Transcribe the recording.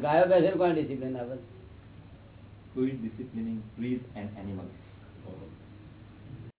ગાયો બેસે કોણ ડિસિપ્લિન આપે કોઈ ડિસિપ્લિનિંગ ટ્રીઝ એન્ડ એનિમલ્સ